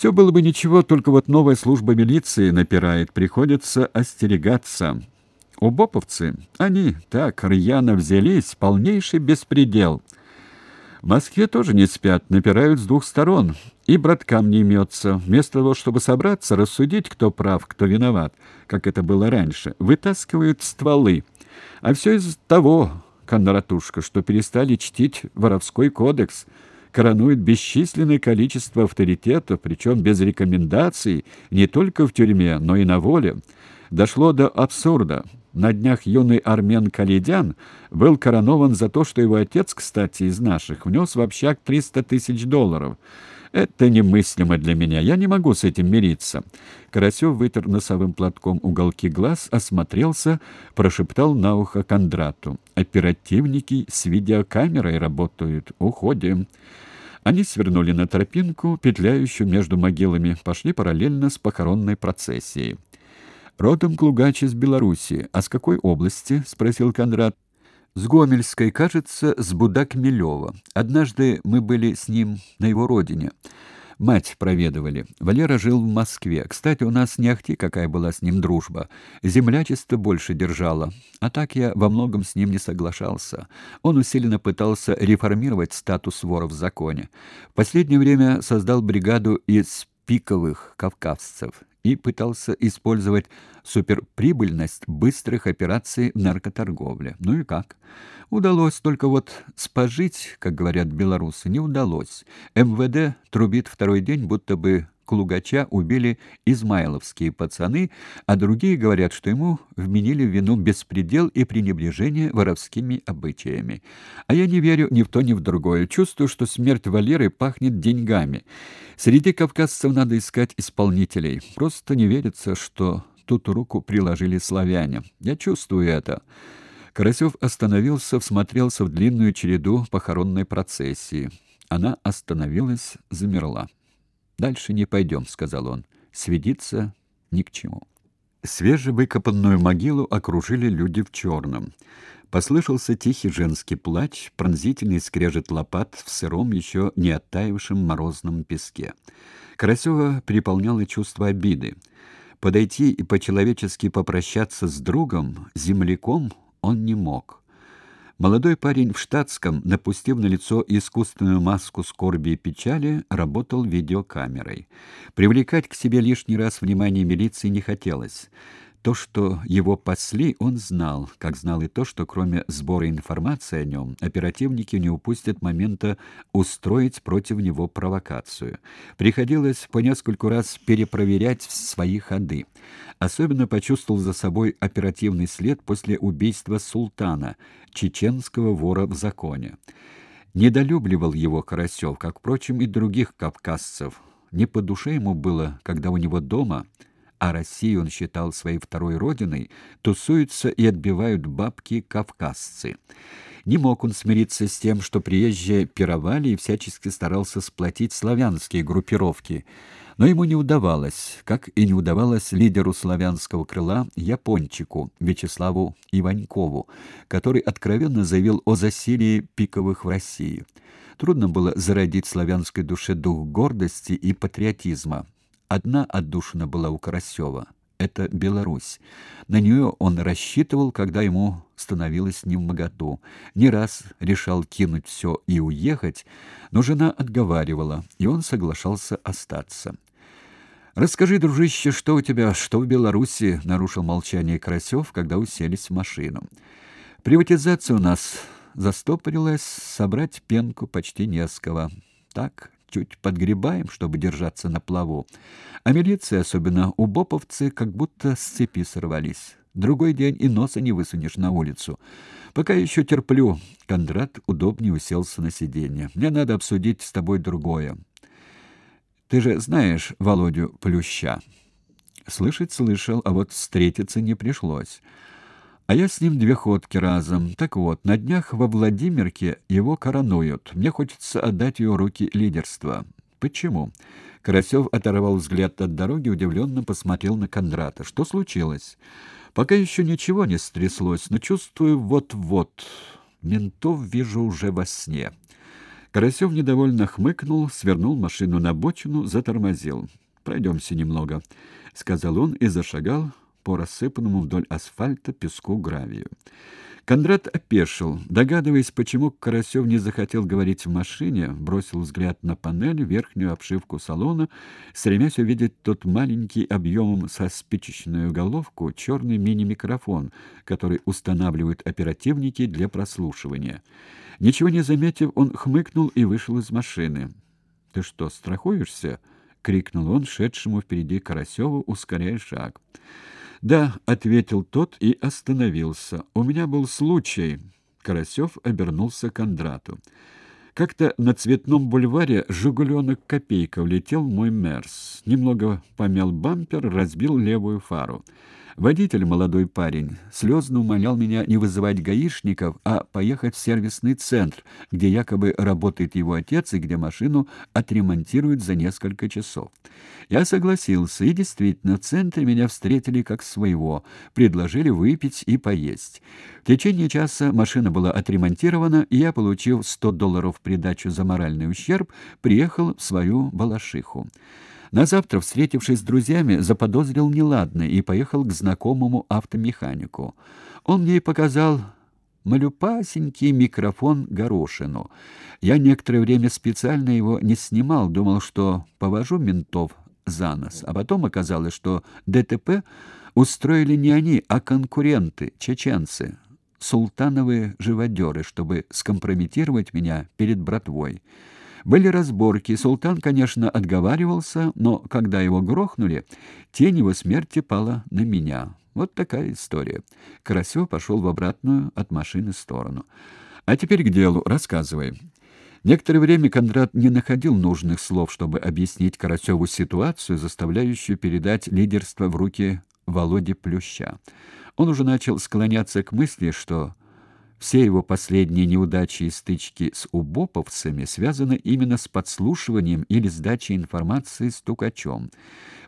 Все было бы ничего, только вот новая служба милиции напирает, приходится остерегаться. Убоповцы, они так рьяно взялись, полнейший беспредел. В Москве тоже не спят, напирают с двух сторон, и браткам не имется. Вместо того, чтобы собраться, рассудить, кто прав, кто виноват, как это было раньше, вытаскивают стволы. А все из того, Кондратушка, что перестали чтить воровской кодекс, коронует бесчисленное количество авторитетов, причем без рекомендаций, не только в тюрьме, но и на воле. Дошло до абсурда. На днях юный армян Каледян был коронован за то, что его отец, кстати, из наших, внес в общак 300 тысяч долларов. Это немыслимо для меня. Я не могу с этим мириться. Карасев вытер носовым платком уголки глаз, осмотрелся, прошептал на ухо Кондрату. Оперативники с видеокамерой работают. Уходим. Они свернули на тропинку, петляющую между могилами, пошли параллельно с похоронной процессией. Родом Клугач из Белоруссии. А с какой области? спросил Кондрат. С Гомельской, кажется, с Будак-Милева. Однажды мы были с ним на его родине. Мать проведывали. Валера жил в Москве. Кстати, у нас не ахти какая была с ним дружба. Землячество больше держало. А так я во многом с ним не соглашался. Он усиленно пытался реформировать статус вора в законе. В последнее время создал бригаду из пиковых кавказцев и пытался использовать суперприбыльность быстрых операций в наркоторговле. Ну и как? Удалось, только вот спожить, как говорят белорусы, не удалось. МВД трубит второй день, будто бы Клугача убили измайловские пацаны, а другие говорят, что ему вменили в вину беспредел и пренебрежение воровскими обычаями. А я не верю ни в то, ни в другое. Чувствую, что смерть Валеры пахнет деньгами. Среди кавказцев надо искать исполнителей. Просто не верится, что тут руку приложили славяне. Я чувствую это. Карасев остановился, всмотрелся в длинную череду похоронной процессии. Она остановилась, замерла. Дальше не пойдем», — сказал он. Свидиться ни к чему. Свежевыкопанную могилу окружили люди в черном. Послышался тихий женский плач, пронзительный скрежет лопат в сыром, еще не оттаившем морозном песке. Карасева переполняло чувство обиды. Подойти и по-человечески попрощаться с другом, земляком, он не мог. Молодой парень в штатском, напустив на лицо искусственную маску скорби и печали, работал видеокамерой. Привлекать к себе лишний раз внимание милиции не хотелось. То, что его пасли, он знал, как знал и то, что кроме сбора информации о нем, оперативники не упустят момента устроить против него провокацию. Приходилось по нескольку раз перепроверять свои ходы. Особенно почувствовал за собой оперативный след после убийства султана, чеченского вора в законе. Недолюбливал его Карасев, как, впрочем, и других кавказцев. Не по душе ему было, когда у него дома а Россию он считал своей второй родиной, тусуются и отбивают бабки кавказцы. Не мог он смириться с тем, что приезжие пировали и всячески старался сплотить славянские группировки. Но ему не удавалось, как и не удавалось лидеру славянского крыла Япончику Вячеславу Иванькову, который откровенно заявил о засилии пиковых в России. Трудно было зародить славянской душе дух гордости и патриотизма. Одна отдушина была у Карасева — это Беларусь. На нее он рассчитывал, когда ему становилось невмоготу. Не раз решал кинуть все и уехать, но жена отговаривала, и он соглашался остаться. «Расскажи, дружище, что у тебя, что в Беларуси?» — нарушил молчание Карасев, когда уселись в машину. «Приватизация у нас застопорилась, собрать пенку почти не с кого. Так, чуть подгребаем, чтобы держаться на плаву. А милиция, особенно у боповцы, как будто с цепи сорвались. Другой день и носа не высунешь на улицу. Пока еще терплю. Кондрат удобнее уселся на сиденье. Мне надо обсудить с тобой другое. Ты же знаешь Володю Плюща. Слышать слышал, а вот встретиться не пришлось. А я с ним две ходки разом. Так вот, на днях во Владимирке его коронуют. Мне хочется отдать ее руки лидерства. Почему? Карасев оторвал взгляд от дороги, удивленно посмотрел на Кондрата. Что случилось? Пока еще ничего не стряслось, но чувствую вот-вот. Ментов вижу уже во сне. Карасев недовольно хмыкнул, свернул машину на бочину, затормозил. «Пройдемся немного», — сказал он и зашагал по рассыпанному вдоль асфальта песку гравию. Кондрат опешил, догадываясь, почему Карасев не захотел говорить в машине, бросил взгляд на панель, верхнюю обшивку салона, стремясь увидеть тот маленький объемом со спичечную головку черный мини-микрофон, который устанавливают оперативники для прослушивания. Ничего не заметив, он хмыкнул и вышел из машины. «Ты что, страхуешься?» — крикнул он шедшему впереди Карасеву, ускоряя шаг. «Да», — ответил тот и остановился. «У меня был случай». Карасев обернулся к Кондрату. Как-то на Цветном бульваре «Жигуленок Копейка» влетел мой Мерс. Немного помял бампер, разбил левую фару. Водитель, молодой парень, слезно умолял меня не вызывать гаишников, а поехать в сервисный центр, где якобы работает его отец и где машину отремонтируют за несколько часов. Я согласился, и действительно, в центре меня встретили как своего, предложили выпить и поесть. В течение часа машина была отремонтирована, и я, получив 100 долларов в придачу за моральный ущерб, приехал в свою Балашиху. На завтра, встретившись с друзьями, заподозрил неладное и поехал к знакомому автомеханику. Он мне показал малюпасенький микрофон Горошину. Я некоторое время специально его не снимал, думал, что повожу ментов за нос, а потом оказалось, что ДТП устроили не они, а конкуренты, чеченцы, султановые живодеры, чтобы скомпрометировать меня перед братвой. Были разборки. Султан, конечно, отговаривался, но когда его грохнули, тень его смерти пала на меня. Вот такая история. Карасев пошел в обратную от машины сторону. А теперь к делу, рассказывай. Некоторое время Кондрат не находил нужных слов, чтобы объяснить Карасеву ситуацию, заставляющую передать лидерство в руки Володи Плюща. Он уже начал склоняться к мысли, что все его последние неудачи и стычки с убоповцами связаны именно с подслушиванием или сдачей информации стукачом.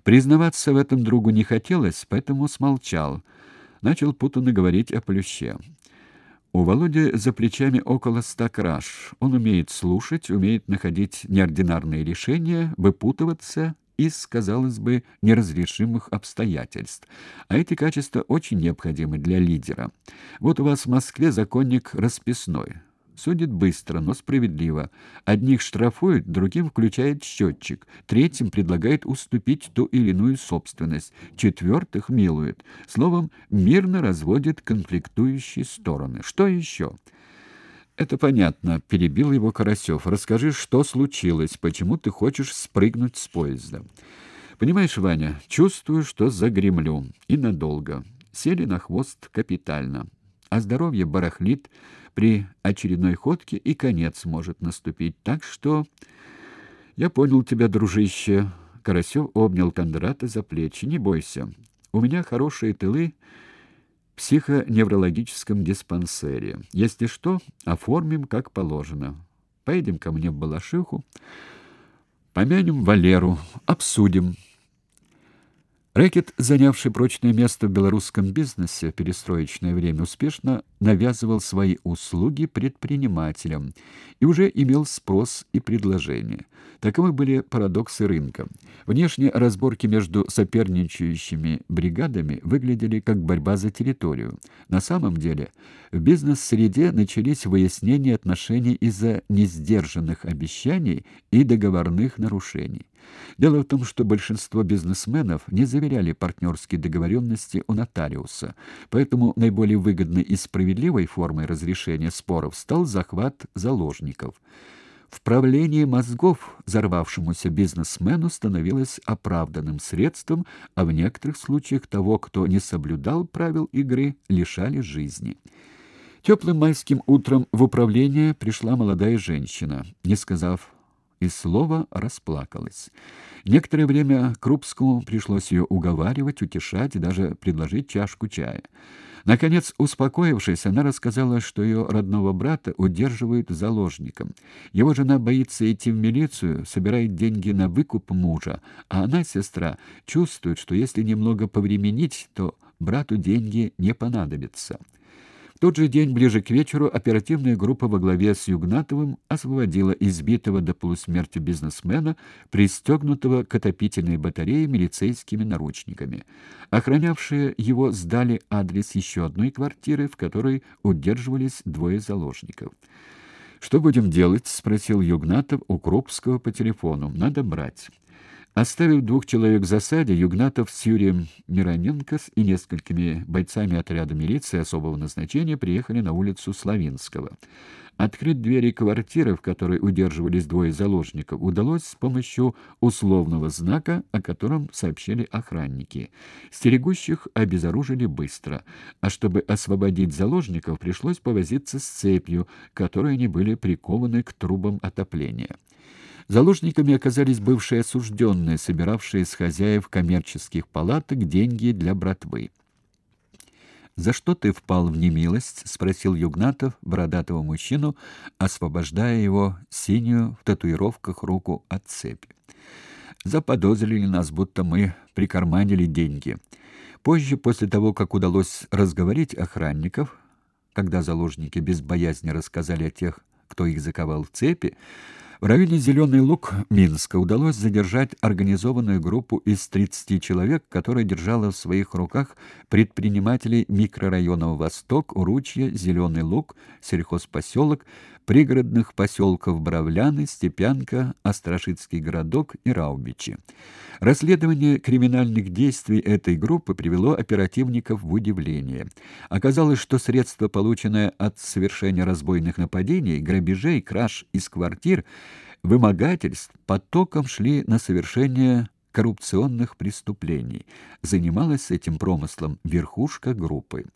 Признаваться в этом другу не хотелось, поэтому смолчал. Начал путанно говорить о плюще. У Володи за плечами около ста краж. Он умеет слушать, умеет находить неординарные решения, выпутываться из, казалось бы, неразрешимых обстоятельств. А эти качества очень необходимы для лидера. Вот у вас в Москве законник расписной. Судит быстро, но справедливо. Одних штрафует, другим включает счетчик, третьим предлагает уступить ту или иную собственность, четвертых милует. Словом, мирно разводит конфликтующие стороны. Что еще? Это понятно, перебил его Карасев. Расскажи, что случилось, почему ты хочешь спрыгнуть с поезда? Понимаешь, Ваня, чувствую, что загремлю и надолго. Сели на хвост капитально. А здоровье барахлит при очередной ходке и конец может наступить. Так что я понял тебя, дружище. Карасев обнял Кондрата за плечи. Не бойся. У меня хорошие тылы психоневрологическом диспансере. Если что, оформим как положено. Поедем ко мне в Балашиху, помянем Валеру, обсудим. Рэкет, занявший прочное место в белорусском бизнесе в перестроечное время, успешно навязывал свои услуги предпринимателям и уже имел спрос и предложение. Таковы были парадоксы рынка. Внешние разборки между соперничающими бригадами выглядели как борьба за территорию. На самом деле, в бизнес-среде начались выяснения отношений из-за несдержанных обещаний и договорных нарушений. Дело в том, что большинство бизнесменов не заверяли партнерские договоренности у нотариуса, поэтому наиболее выгодной и справедливой формой разрешения споров стал захват заложников. Вправление мозгов взорвавшемуся бизнесмену становилось оправданным средством, а в некоторых случаях того, кто не соблюдал правил игры, лишали жизни. Теплым майским утром в управление пришла молодая женщина, не сказав и слова расплакалась. Некоторое время Крупскому пришлось ее уговаривать, утешать и даже предложить чашку чая. Наконец, успокоившись, она рассказала, что ее родного брата удерживают заложником. Его жена боится идти в милицию, собирает деньги на выкуп мужа, а она, сестра, чувствует, что если немного повременить, то брату деньги не понадобятся тот же день, ближе к вечеру, оперативная группа во главе с Югнатовым освободила избитого до полусмерти бизнесмена, пристегнутого к отопительной батарее милицейскими наручниками. Охранявшие его сдали адрес еще одной квартиры, в которой удерживались двое заложников. «Что будем делать?» — спросил Югнатов у Крупского по телефону. «Надо брать». Оставив двух человек в засаде, Югнатов с Юрием Мироненко и несколькими бойцами отряда милиции особого назначения приехали на улицу Славинского. Открыть двери квартиры, в которой удерживались двое заложников, удалось с помощью условного знака, о котором сообщили охранники. Стерегущих обезоружили быстро, а чтобы освободить заложников, пришлось повозиться с цепью, которой они были прикованы к трубам отопления. Заложниками оказались бывшие осужденные, собиравшие с хозяев коммерческих палаток деньги для братвы. «За что ты впал в немилость?» — спросил Югнатов бородатого мужчину, освобождая его синюю в татуировках руку от цепи. «Заподозрили нас, будто мы прикарманили деньги. Позже, после того, как удалось разговорить охранников, когда заложники без боязни рассказали о тех, кто их заковал в цепи, в районе Зеленый Луг Минска удалось задержать организованную группу из 30 человек, которая держала в своих руках предпринимателей микрорайонов Восток, Уручье, Зеленый Луг, сельхозпоселок, пригородных поселков Бравляны, Степянка, Острашицкий городок и Раубичи. Расследование криминальных действий этой группы привело оперативников в удивление. Оказалось, что средства, полученные от совершения разбойных нападений, грабежей, краж из квартир, вымогательств, потоком шли на совершение коррупционных преступлений. Занималась этим промыслом верхушка группы.